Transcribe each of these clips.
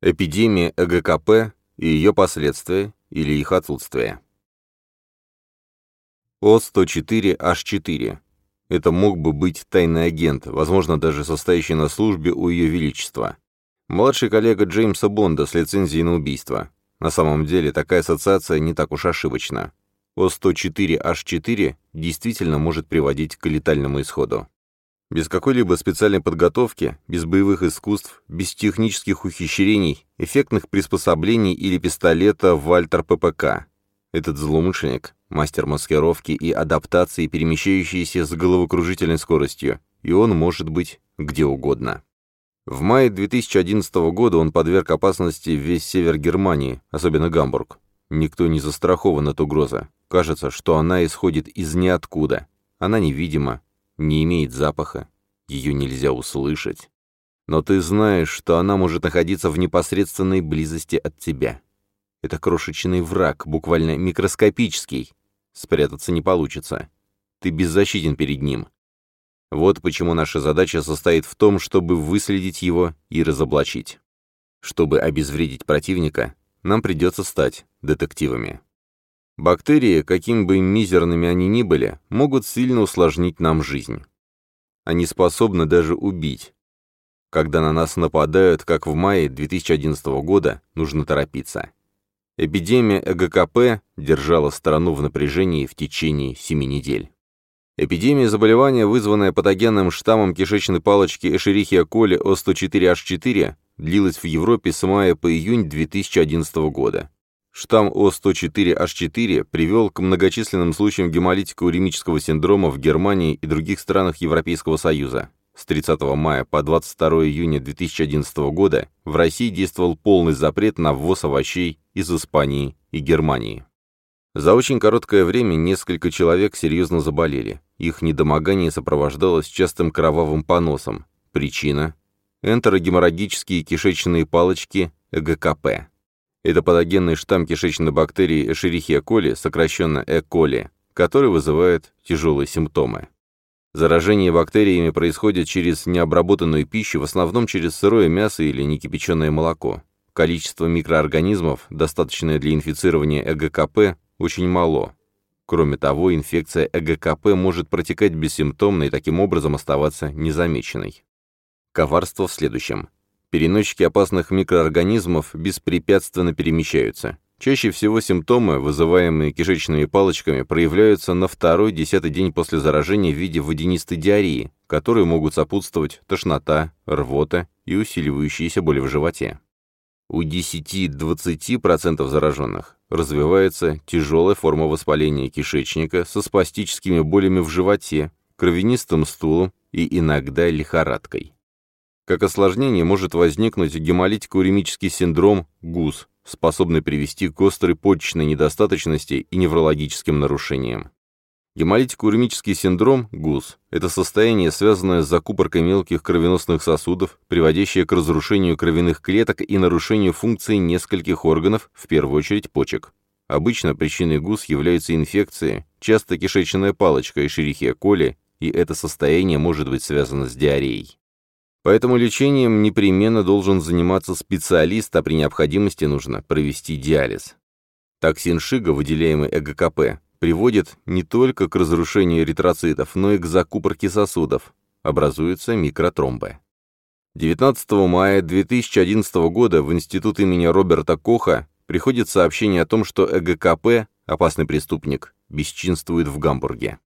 Эпидемия ЭГКП и ее последствия или их отсутствие. О-104H4. Это мог бы быть тайный агент, возможно, даже состоящий на службе у Ее Величества. Младший коллега Джеймса Бонда с лицензией на убийство. На самом деле, такая ассоциация не так уж ошибочна. О-104H4 действительно может приводить к летальному исходу. Без какой-либо специальной подготовки, без боевых искусств, без технических ухищрений, эффектных приспособлений или пистолета Вальтер ППК. Этот злоумышленник — мастер маскировки и адаптации, перемещающийся с головокружительной скоростью, и он может быть где угодно. В мае 2011 года он подверг опасности весь север Германии, особенно Гамбург. Никто не застрахован от угрозы. Кажется, что она исходит из ниоткуда. Она невидима, не имеет запаха, ее нельзя услышать. Но ты знаешь, что она может находиться в непосредственной близости от тебя. Это крошечный враг, буквально микроскопический. Спрятаться не получится. Ты беззащитен перед ним. Вот почему наша задача состоит в том, чтобы выследить его и разоблачить. Чтобы обезвредить противника, нам придется стать детективами. Бактерии, каким бы мизерными они ни были, могут сильно усложнить нам жизнь. Они способны даже убить. Когда на нас нападают, как в мае 2011 года, нужно торопиться. Эпидемия ЭГКП держала страну в напряжении в течение семи недель. Эпидемия заболевания, вызванная патогенным штаммом кишечной палочки Эшерихия коли О104H4, длилась в Европе с мая по июнь 2011 года. Штамм О104H4 привел к многочисленным случаям гемолитико-уремического синдрома в Германии и других странах Европейского Союза. С 30 мая по 22 июня 2011 года в России действовал полный запрет на ввоз овощей из Испании и Германии. За очень короткое время несколько человек серьезно заболели. Их недомогание сопровождалось частым кровавым поносом. Причина – энтерогеморрагические кишечные палочки ЭГКП. Это патогенный штамм кишечной бактерии Escherichia coli, сокращенно E. coli, который вызывает тяжелые симптомы. Заражение бактериями происходит через необработанную пищу, в основном через сырое мясо или некипяченое молоко. Количество микроорганизмов, достаточное для инфицирования ЭГКП, очень мало. Кроме того, инфекция ЭГКП может протекать бессимптомно и таким образом оставаться незамеченной. Коварство в следующем. Переносчики опасных микроорганизмов беспрепятственно перемещаются. Чаще всего симптомы, вызываемые кишечными палочками, проявляются на второй-десятый день после заражения в виде водянистой диареи, которые могут сопутствовать тошнота, рвота и усиливающиеся боли в животе. У 10-20% зараженных развивается тяжелая форма воспаления кишечника со спастическими болями в животе, кровянистым стулом и иногда лихорадкой. Как осложнение может возникнуть гемолитико-уремический синдром ГУС, способный привести к острой почечной недостаточности и неврологическим нарушениям. Гемолитико-уремический синдром ГУС – это состояние, связанное с закупоркой мелких кровеносных сосудов, приводящее к разрушению кровяных клеток и нарушению функции нескольких органов, в первую очередь почек. Обычно причиной ГУС являются инфекции, часто кишечная палочка и шерихия коли, и это состояние может быть связано с диареей. Поэтому лечением непременно должен заниматься специалист, а при необходимости нужно провести диализ. Токсин Шига, выделяемый ЭГКП, приводит не только к разрушению эритроцитов, но и к закупорке сосудов. Образуются микротромбы. 19 мая 2011 года в Институт имени Роберта Коха приходит сообщение о том, что ЭГКП, опасный преступник, бесчинствует в Гамбурге.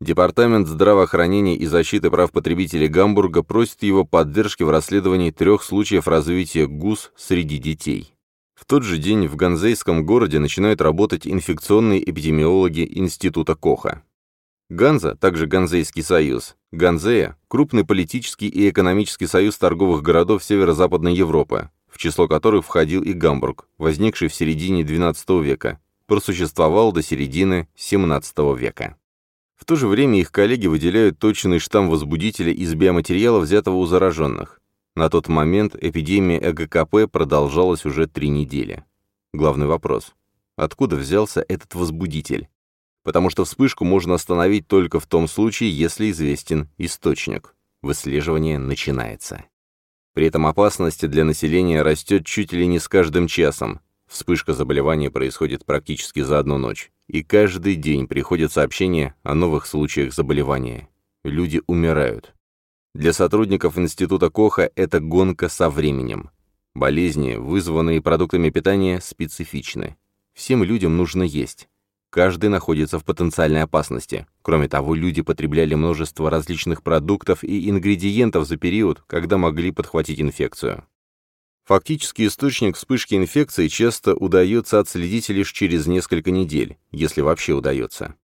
Департамент здравоохранения и защиты прав потребителей Гамбурга просит его поддержки в расследовании трех случаев развития ГУС среди детей. В тот же день в Ганзейском городе начинают работать инфекционные эпидемиологи Института Коха. Ганза, также Ганзейский союз, Ганзея – крупный политический и экономический союз торговых городов северо-западной Европы, в число которых входил и Гамбург, возникший в середине XII века, просуществовал до середины XVII века. В то же время их коллеги выделяют точный штамм возбудителя из биоматериала, взятого у зараженных. На тот момент эпидемия ЭГКП продолжалась уже три недели. Главный вопрос. Откуда взялся этот возбудитель? Потому что вспышку можно остановить только в том случае, если известен источник. Выслеживание начинается. При этом опасность для населения растет чуть ли не с каждым часом. Вспышка заболевания происходит практически за одну ночь. И каждый день приходят сообщения о новых случаях заболевания. Люди умирают. Для сотрудников Института Коха это гонка со временем. Болезни, вызванные продуктами питания, специфичны. Всем людям нужно есть. Каждый находится в потенциальной опасности. Кроме того, люди потребляли множество различных продуктов и ингредиентов за период, когда могли подхватить инфекцию. Фактически источник вспышки инфекции часто удается отследить лишь через несколько недель, если вообще удается.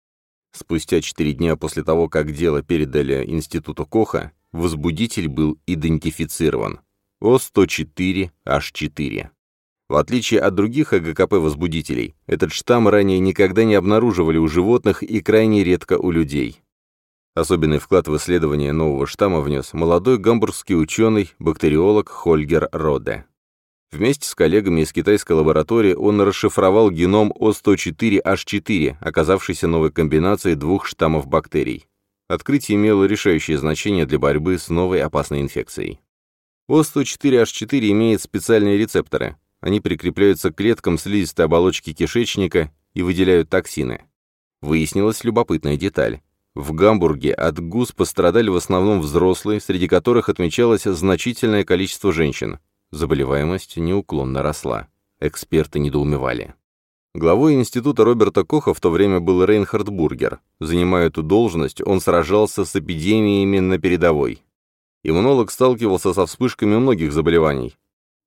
Спустя 4 дня после того, как дело передали Институту Коха, возбудитель был идентифицирован. О104H4. В отличие от других ЭГКП-возбудителей, этот штамм ранее никогда не обнаруживали у животных и крайне редко у людей. Особенный вклад в исследование нового штамма внес молодой гамбургский ученый, бактериолог Хольгер Роде. Вместе с коллегами из китайской лаборатории он расшифровал геном О104H4, оказавшийся новой комбинацией двух штаммов бактерий. Открытие имело решающее значение для борьбы с новой опасной инфекцией. О104H4 имеет специальные рецепторы, они прикрепляются к клеткам слизистой оболочки кишечника и выделяют токсины. Выяснилась любопытная деталь. В Гамбурге от ГУС пострадали в основном взрослые, среди которых отмечалось значительное количество женщин. Заболеваемость неуклонно росла. Эксперты недоумевали. Главой института Роберта Коха в то время был Рейнхард Бургер. Занимая эту должность, он сражался с эпидемиями на передовой. Иммунолог сталкивался со вспышками многих заболеваний,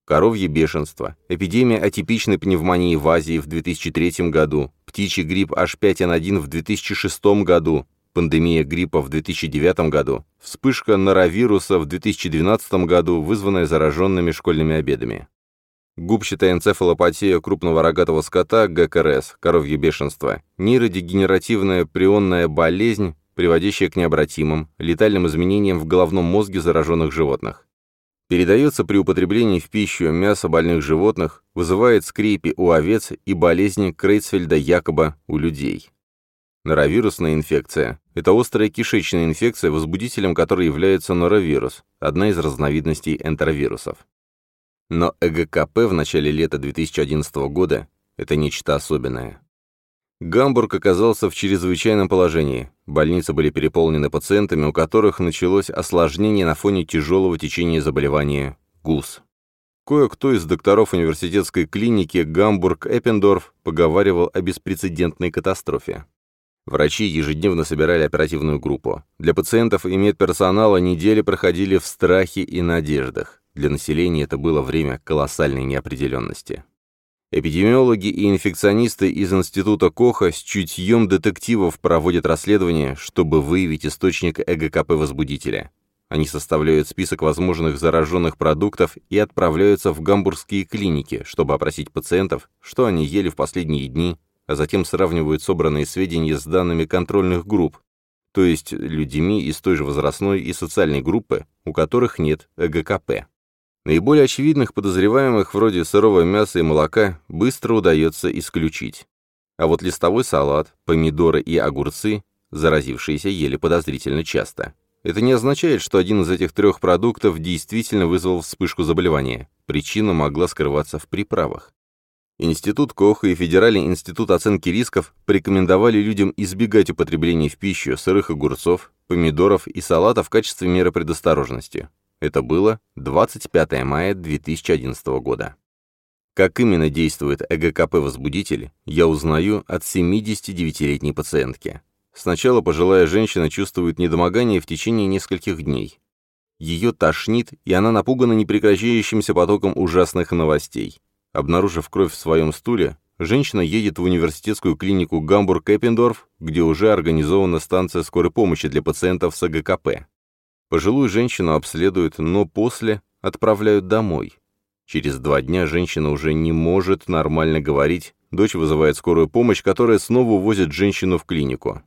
коровье бешенство, эпидемия атипичной пневмонии в Азии в 2003 году, птичий грипп H5N1 в 2006 году, пандемия гриппа в 2009 году, вспышка норовируса в 2012 году, вызванная зараженными школьными обедами. Губчатая энцефалопатия крупного рогатого скота, ГКРС, коровье бешенство, нейродегенеративная прионная болезнь, приводящая к необратимым, летальным изменениям в головном мозге зараженных животных. Передается при употреблении в пищу мяса больных животных, вызывает скрепи у овец и болезни Крейцфельда-Якоба у людей. Норовирусная инфекция – это острая кишечная инфекция, возбудителем которой является норовирус, одна из разновидностей энтеровирусов. Но ЭГКП в начале лета 2011 года – это нечто особенное. Гамбург оказался в чрезвычайном положении. Больницы были переполнены пациентами, у которых началось осложнение на фоне тяжелого течения заболевания ГУС. Кое-кто из докторов университетской клиники Гамбург-Эппендорф поговаривал о беспрецедентной катастрофе. Врачи ежедневно собирали оперативную группу. Для пациентов и медперсонала недели проходили в страхе и надеждах. Для населения это было время колоссальной неопределенности. Эпидемиологи и инфекционисты из Института Коха с чутьем детективов проводят расследование, чтобы выявить источник ЭГКП-возбудителя. Они составляют список возможных зараженных продуктов и отправляются в гамбургские клиники, чтобы опросить пациентов, что они ели в последние дни, а затем сравнивают собранные сведения с данными контрольных групп, то есть людьми из той же возрастной и социальной группы, у которых нет ЭГКП. Наиболее очевидных подозреваемых, вроде сырого мяса и молока, быстро удается исключить. А вот листовой салат, помидоры и огурцы, заразившиеся ели подозрительно часто. Это не означает, что один из этих трех продуктов действительно вызвал вспышку заболевания. Причина могла скрываться в приправах. Институт Коха и Федеральный институт оценки рисков порекомендовали людям избегать употребления в пищу сырых огурцов, помидоров и салата в качестве меры предосторожности. Это было 25 мая 2011 года. Как именно действует ЭГКП-возбудитель, я узнаю от 79-летней пациентки. Сначала пожилая женщина чувствует недомогание в течение нескольких дней. Ее тошнит, и она напугана непрекращающимся потоком ужасных новостей. Обнаружив кровь в своем стуле, женщина едет в университетскую клинику Гамбург-Эппендорф, где уже организована станция скорой помощи для пациентов с ЭГКП. Пожилую женщину обследуют, но после отправляют домой. Через два дня женщина уже не может нормально говорить, дочь вызывает скорую помощь, которая снова увозит женщину в клинику.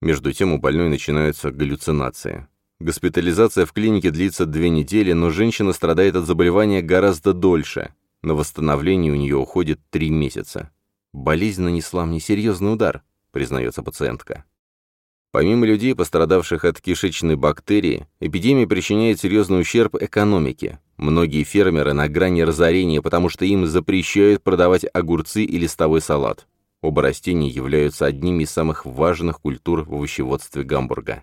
Между тем у больной начинаются галлюцинации. Госпитализация в клинике длится две недели, но женщина страдает от заболевания гораздо дольше. На восстановление у нее уходит три месяца. «Болезнь нанесла мне серьезный удар», признается пациентка. Помимо людей, пострадавших от кишечной бактерии, эпидемия причиняет серьезный ущерб экономике. Многие фермеры на грани разорения, потому что им запрещают продавать огурцы и листовой салат. Оба растения являются одними из самых важных культур в овощеводстве Гамбурга.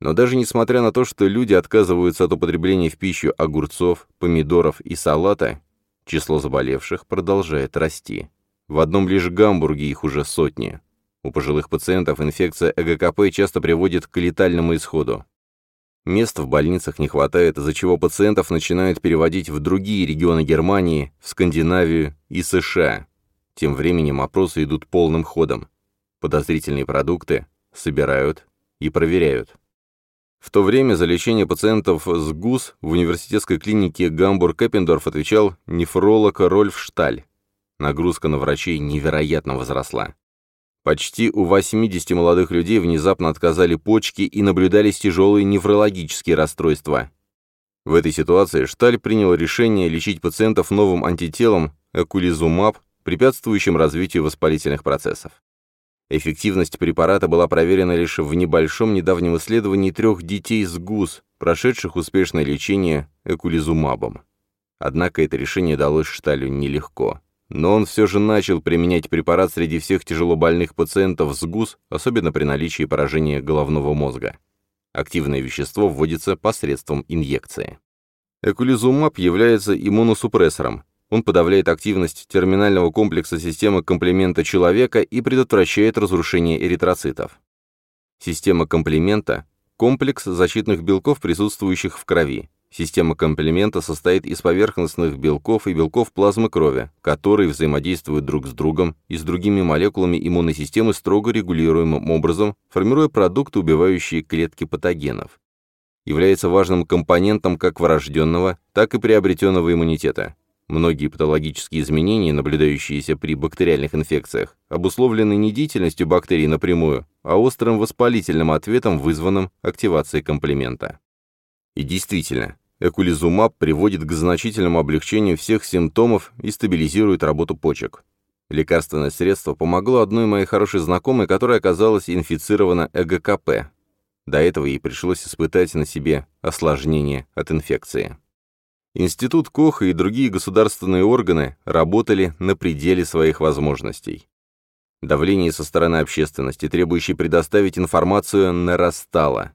Но даже несмотря на то, что люди отказываются от употребления в пищу огурцов, помидоров и салата, число заболевших продолжает расти. В одном лишь Гамбурге их уже сотни. У пожилых пациентов инфекция ЭГКП часто приводит к летальному исходу. Мест в больницах не хватает, из-за чего пациентов начинают переводить в другие регионы Германии, в Скандинавию и США. Тем временем опросы идут полным ходом. Подозрительные продукты собирают и проверяют. В то время за лечение пациентов с ГУС в университетской клинике Гамбург-Эппендорф отвечал нефролог Рольф Шталь. Нагрузка на врачей невероятно возросла. Почти у 80 молодых людей внезапно отказали почки и наблюдались тяжелые неврологические расстройства. В этой ситуации Шталь принял решение лечить пациентов новым антителом экулизумаб, препятствующим развитию воспалительных процессов. Эффективность препарата была проверена лишь в небольшом недавнем исследовании трех детей с ГУС, прошедших успешное лечение экулизумабом. Однако это решение далось Шталю нелегко. Но он все же начал применять препарат среди всех тяжелобольных пациентов с ГУС, особенно при наличии поражения головного мозга. Активное вещество вводится посредством инъекции. Экулизумаб является иммуносупрессором. Он подавляет активность терминального комплекса системы комплемента человека и предотвращает разрушение эритроцитов. Система комплемента – комплекс защитных белков, присутствующих в крови. Система комплемента состоит из поверхностных белков и белков плазмы крови, которые взаимодействуют друг с другом и с другими молекулами иммунной системы строго регулируемым образом, формируя продукты, убивающие клетки патогенов. Является важным компонентом как врожденного, так и приобретенного иммунитета. Многие патологические изменения, наблюдающиеся при бактериальных инфекциях, обусловлены не деятельностью бактерий напрямую, а острым воспалительным ответом, вызванным активацией комплемента. И действительно, Экулизумаб приводит к значительному облегчению всех симптомов и стабилизирует работу почек. Лекарственное средство помогло одной моей хорошей знакомой, которая оказалась инфицирована ЭГКП. До этого ей пришлось испытать на себе осложнение от инфекции. Институт Коха и другие государственные органы работали на пределе своих возможностей. Давление со стороны общественности, требующей предоставить информацию, нарастало.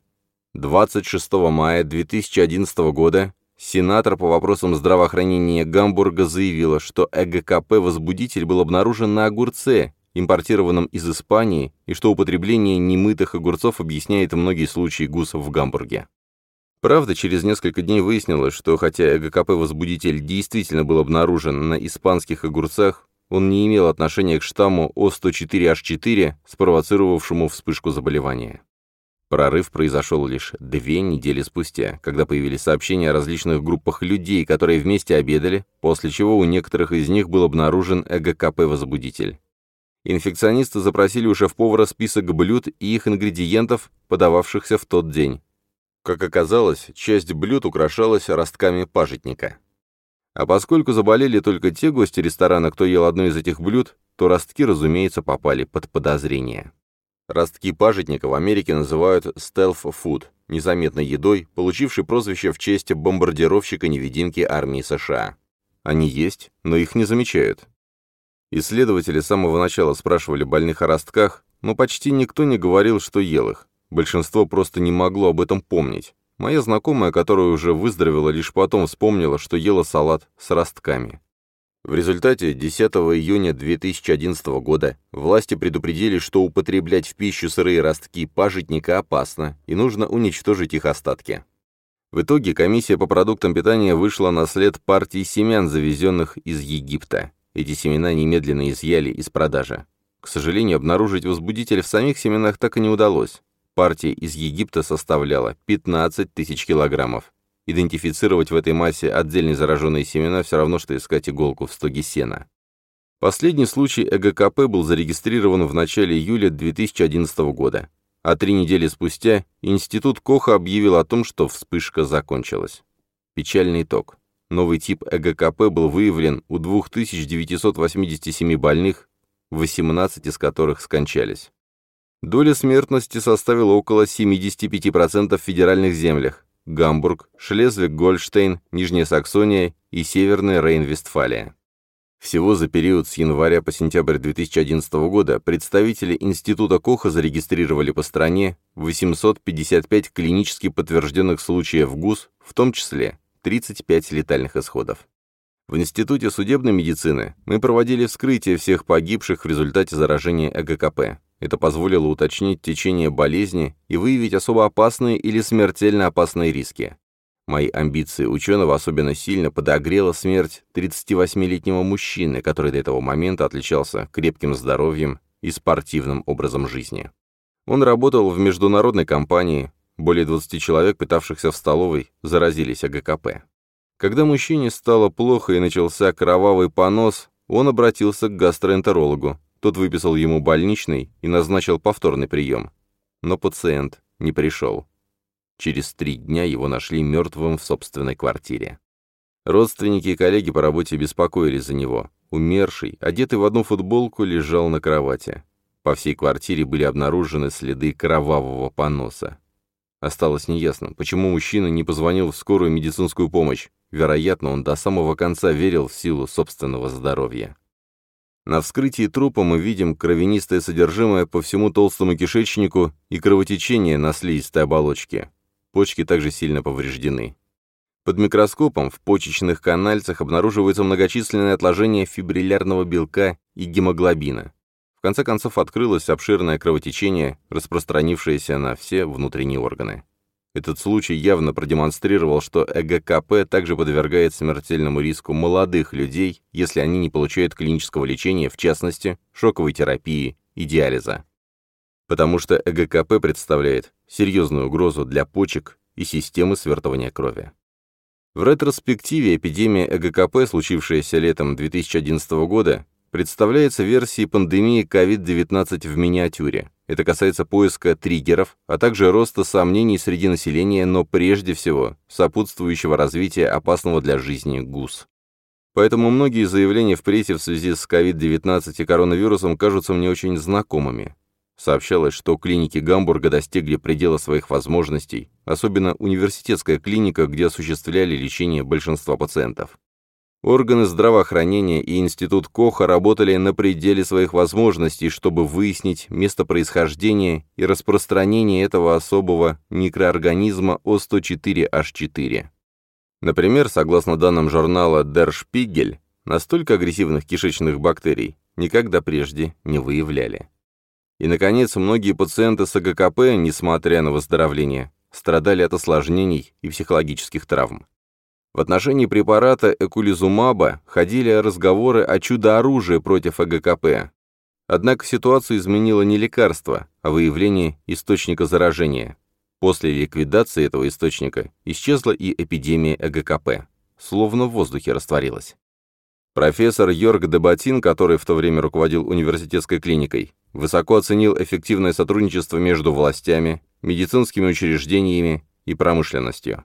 26 мая 2011 года сенатор по вопросам здравоохранения Гамбурга заявила, что ЭГКП-возбудитель был обнаружен на огурце, импортированном из Испании, и что употребление немытых огурцов объясняет многие случаи гусов в Гамбурге. Правда, через несколько дней выяснилось, что хотя ЭГКП-возбудитель действительно был обнаружен на испанских огурцах, он не имел отношения к штамму О104H4, спровоцировавшему вспышку заболевания. Прорыв произошел лишь две недели спустя, когда появились сообщения о различных группах людей, которые вместе обедали, после чего у некоторых из них был обнаружен ЭГКП-возбудитель. Инфекционисты запросили у шеф-повара список блюд и их ингредиентов, подававшихся в тот день. Как оказалось, часть блюд украшалась ростками пажитника. А поскольку заболели только те гости ресторана, кто ел одно из этих блюд, то ростки, разумеется, попали под подозрение. Ростки пажитника в Америке называют stealth-food, незаметной едой, получившей прозвище в честь бомбардировщика-невидимки армии США. Они есть, но их не замечают. Исследователи с самого начала спрашивали больных о ростках, но почти никто не говорил, что ел их. Большинство просто не могло об этом помнить. Моя знакомая, которая уже выздоровела, лишь потом вспомнила, что ела салат с ростками. В результате 10 июня 2011 года власти предупредили, что употреблять в пищу сырые ростки пажитника опасно, и нужно уничтожить их остатки. В итоге комиссия по продуктам питания вышла на след партии семян, завезенных из Египта. Эти семена немедленно изъяли из продажи. К сожалению, обнаружить возбудитель в самих семенах так и не удалось. Партия из Египта составляла 15 тысяч килограммов. Идентифицировать в этой массе отдельные зараженные семена все равно, что искать иголку в стоге сена. Последний случай ЭГКП был зарегистрирован в начале июля 2011 года, а три недели спустя Институт Коха объявил о том, что вспышка закончилась. Печальный итог. Новый тип ЭГКП был выявлен у 2987 больных, 18 из которых скончались. Доля смертности составила около 75% в федеральных землях – Гамбург, Шлезвиг-Гольштейн, Нижняя Саксония и Северная Рейн-Вестфалия. Всего за период с января по сентябрь 2011 года представители Института Коха зарегистрировали по стране 855 клинически подтвержденных случаев ГУС, в том числе 35 летальных исходов. В Институте судебной медицины мы проводили вскрытие всех погибших в результате заражения ЭГКП. Это позволило уточнить течение болезни и выявить особо опасные или смертельно опасные риски. Мои амбиции ученого особенно сильно подогрела смерть 38-летнего мужчины, который до этого момента отличался крепким здоровьем и спортивным образом жизни. Он работал в международной компании, более 20 человек, питавшихся в столовой, заразились АГКП. Когда мужчине стало плохо и начался кровавый понос, он обратился к гастроэнтерологу. Тот выписал ему больничный и назначил повторный прием. Но пациент не пришел. Через три дня его нашли мертвым в собственной квартире. Родственники и коллеги по работе беспокоились за него. Умерший, одетый в одну футболку, лежал на кровати. По всей квартире были обнаружены следы кровавого поноса. Осталось неясно, почему мужчина не позвонил в скорую медицинскую помощь. Вероятно, он до самого конца верил в силу собственного здоровья. На вскрытии трупа мы видим кровянистое содержимое по всему толстому кишечнику и кровотечение на слизистой оболочке. Почки также сильно повреждены. Под микроскопом в почечных канальцах обнаруживаются многочисленные отложения фибриллярного белка и гемоглобина. В конце концов открылось обширное кровотечение, распространившееся на все внутренние органы. Этот случай явно продемонстрировал, что ЭГКП также подвергает смертельному риску молодых людей, если они не получают клинического лечения, в частности, шоковой терапии и диализа потому что ЭГКП представляет серьезную угрозу для почек и системы свертывания крови. В ретроспективе эпидемия ЭГКП, случившаяся летом 2011 года, представляется версией пандемии COVID-19 в миниатюре. Это касается поиска триггеров, а также роста сомнений среди населения, но прежде всего сопутствующего развития опасного для жизни ГУС. Поэтому многие заявления в прессе в связи с COVID-19 и коронавирусом кажутся мне очень знакомыми. Сообщалось, что клиники Гамбурга достигли предела своих возможностей, особенно университетская клиника, где осуществляли лечение большинства пациентов. Органы здравоохранения и Институт Коха работали на пределе своих возможностей, чтобы выяснить место происхождения и распространения этого особого микроорганизма О104H4. Например, согласно данным журнала Der Spiegel, настолько агрессивных кишечных бактерий никогда прежде не выявляли. И, наконец, многие пациенты с АГКП, несмотря на выздоровление, страдали от осложнений и психологических травм. В отношении препарата экулизумаба ходили разговоры о чудо-оружии против АГКП. Однако ситуацию изменило не лекарство, а выявление источника заражения. После ликвидации этого источника исчезла и эпидемия ЭГКП, словно в воздухе растворилась. Профессор Йорг Дебатин, который в то время руководил университетской клиникой, высоко оценил эффективное сотрудничество между властями, медицинскими учреждениями и промышленностью.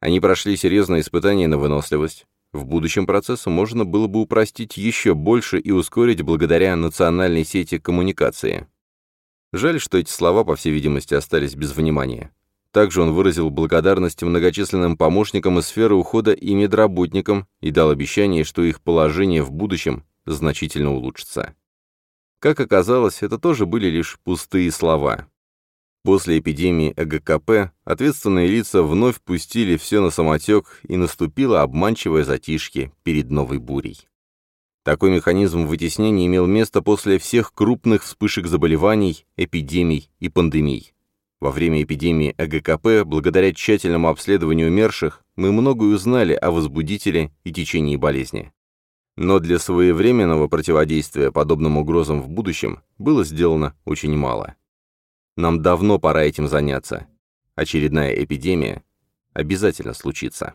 Они прошли серьезные испытания на выносливость. В будущем процесс можно было бы упростить еще больше и ускорить благодаря национальной сети коммуникации. Жаль, что эти слова, по всей видимости, остались без внимания. Также он выразил благодарность многочисленным помощникам из сферы ухода и медработникам и дал обещание, что их положение в будущем значительно улучшится. Как оказалось, это тоже были лишь пустые слова. После эпидемии ЭГКП ответственные лица вновь пустили все на самотек, и наступило обманчивое затишье перед новой бурей. Такой механизм вытеснения имел место после всех крупных вспышек заболеваний, эпидемий и пандемий. Во время эпидемии ЭГКП, благодаря тщательному обследованию умерших, мы многое узнали о возбудителе и течении болезни. Но для своевременного противодействия подобным угрозам в будущем было сделано очень мало. Нам давно пора этим заняться. Очередная эпидемия обязательно случится.